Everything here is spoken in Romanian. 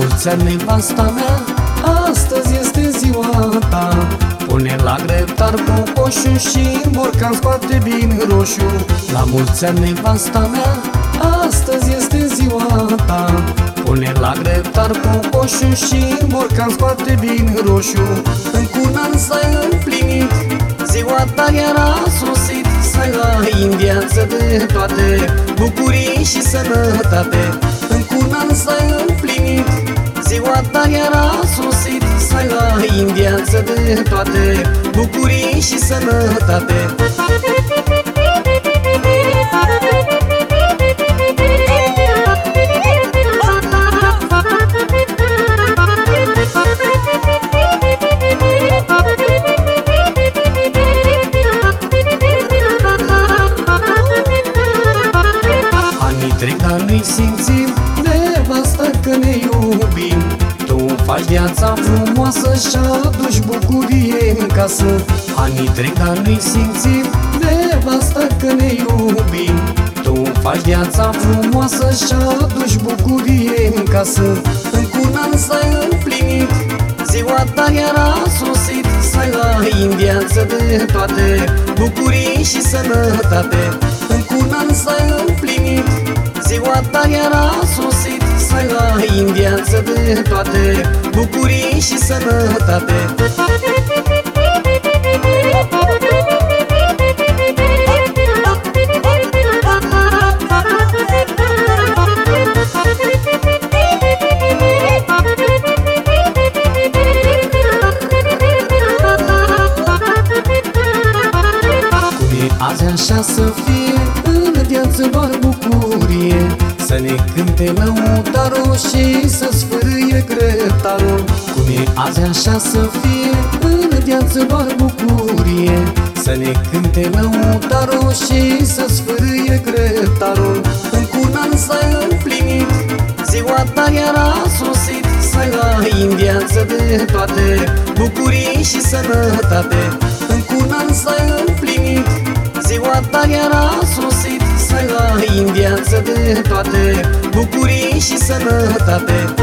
mulți ani, nevasta mea Astăzi este ziua ta Pune la greptar cocoșul și borcan scoate vin roșu. La mulți ani, nevasta mea Astăzi este ziua ta. Pune la greptar cocoșul și borcan scoate vin roșu. În cunan s-ai împlinit Ziua ta iar a sosit Să-i ai în viață de toate Bucurii și sănătate. În cunan s-ai împlinit ai în viață de toate Bucurii și sănătate. Anii trec, dar nu-i simțim Nevasta că ne iubim Tu faci viața frumoasă și aduci bucurie în casă. Anii trec, dar nu-i simțim Nevasta că ne iubim. Tu faci viața frumoasă și aduci bucurie în casă. În cunan s-ai împlinit Ziua ta iar a sosit. Să ai în viață de toate Bucurii și sănătate. În cunan s-ai împlinit Ziua ta iar a sosit. Să ai în viață de toate Bucurii și sănătate. Azi așa să fie, în viață doar bucurie Să ne cânte lăutarul și să sfârâie grătarul Cum e azi așa să fie, în viață doar bucurie. Să ne cânte lăutarul și să sfârâie grătarul În cunan s-ai împlinit, ziua ta iar a sosit. Să ai în viață de toate bucurii și sănătate În cunan s-ai împlinit Ziua ta iar a de toate Bucurii și sănătate